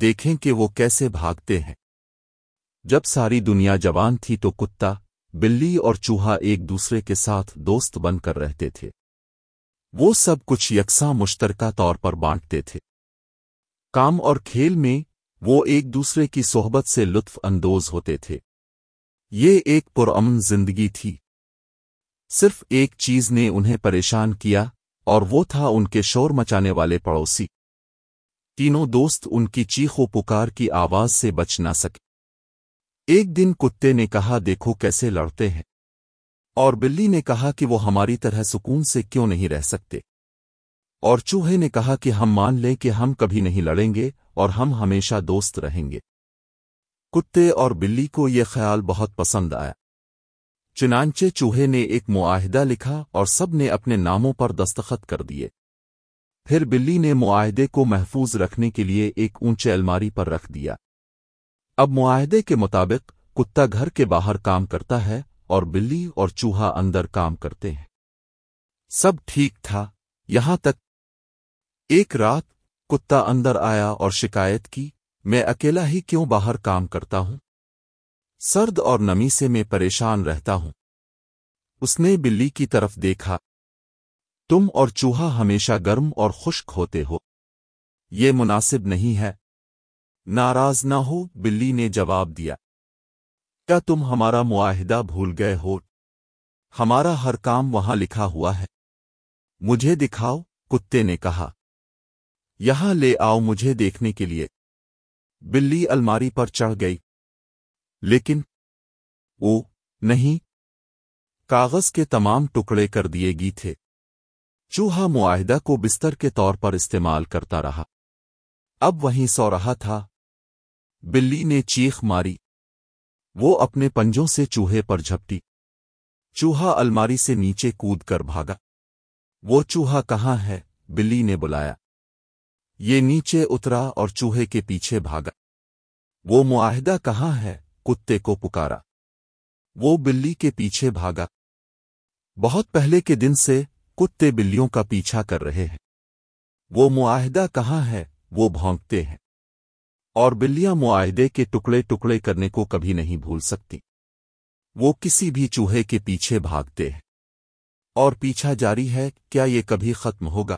دیکھیں کہ وہ کیسے بھاگتے ہیں۔ جب ساری دنیا جوان تھی تو کتا، بلی اور چوہا ایک دوسرے کے ساتھ دوست بن کر رہتے تھے۔ وہ سب کچھ یکساں مشترکہ طور پر بانٹتے تھے۔ کام اور کھیل میں وہ ایک دوسرے کی صحبت سے لطف اندوز ہوتے تھے۔ یہ ایک پرامن زندگی تھی۔ صرف ایک چیز نے انہیں پریشان کیا اور وہ تھا ان کے شور مچانے والے پڑوسی۔ تینوں دوست ان کی چیخ و پکار کی آواز سے بچ نہ سکے۔ ایک دن کتے نے کہا، دیکھو کیسے لڑتے ہیں۔ اور بلی نے کہا کہ وہ ہماری طرح سکون سے کیوں نہیں رہ سکتے۔ اور چوہے نے کہا کہ ہم مان لیں کہ ہم کبھی نہیں لڑیں گے اور ہم ہمیشہ دوست رہیں گے۔ کتے اور بلی کو یہ خیال بہت پسند آیا۔ چنانچہ چوہے نے ایک معاہدہ لکھا اور سب نے اپنے ناموں پر دستخط کر دیے۔ پھر بلی نے معاہدے کو محفوظ رکھنے کے لیے ایک اونچے الماری پر رکھ دیا۔ اب معاہدے کے مطابق، کتا گھر کے باہر کام کرتا ہے اور بلی اور چوہا اندر کام کرتے ہیں۔ سب ٹھیک تھا۔ یہاں تک۔ ایک رات کتا اندر آیا اور شکایت کی، میں اکیلا ہی کیوں باہر کام کرتا ہوں؟ سرد اور نمی سے میں پریشان رہتا ہوں۔ اس نے بلی کی طرف دیکھا۔ تم اور چوہا ہمیشہ گرم اور خشک ہوتے ہو۔ یہ مناسب نہیں ہے۔ ناراض نہ ہو، بلی نے جواب دیا۔ کیا تم ہمارا معاہدہ بھول گئے ہو؟ ہمارا ہر کام وہاں لکھا ہوا ہے۔ مجھے دکھاؤ، کتے نے کہا۔ یہاں لے آؤ مجھے دیکھنے کے لیے۔ بلی الماری پر چڑھ گئی۔ لیکن او نہیں۔ کاغذ کے تمام ٹکڑے کر دیے گی تھے۔ چوہا معاہدہ کو بستر کے طور پر استعمال کرتا رہا۔ اب وہیں سو رہا تھا۔ بلی نے چیخ ماری۔ وہ اپنے پنجوں سے چوہے پر جھپٹی۔ چوہا الماری سے نیچے کود کر بھاگا۔ وہ چوہا کہاں ہے؟ بلی نے بلایا۔ یہ نیچے اترا اور چوہے کے پیچھے بھاگا۔ وہ معاہدہ کہاں ہے؟ کتے کو پکارا۔ وہ بلی کے پیچھے بھاگا۔ بہت پہلے کے دن سے کتے بلیوں کا پیچھا کر رہے ہیں۔ وہ معاہدہ کہاں ہے؟ وہ بھونکتے ہیں۔ اور بلیاں معاہدے کے ٹکڑے ٹکڑے کرنے کو کبھی نہیں بھول سکتی۔ وہ کسی بھی چوہے کے پیچھے بھاگتے ہیں۔ اور پیچھا جاری ہے، کیا یہ کبھی ختم ہوگا؟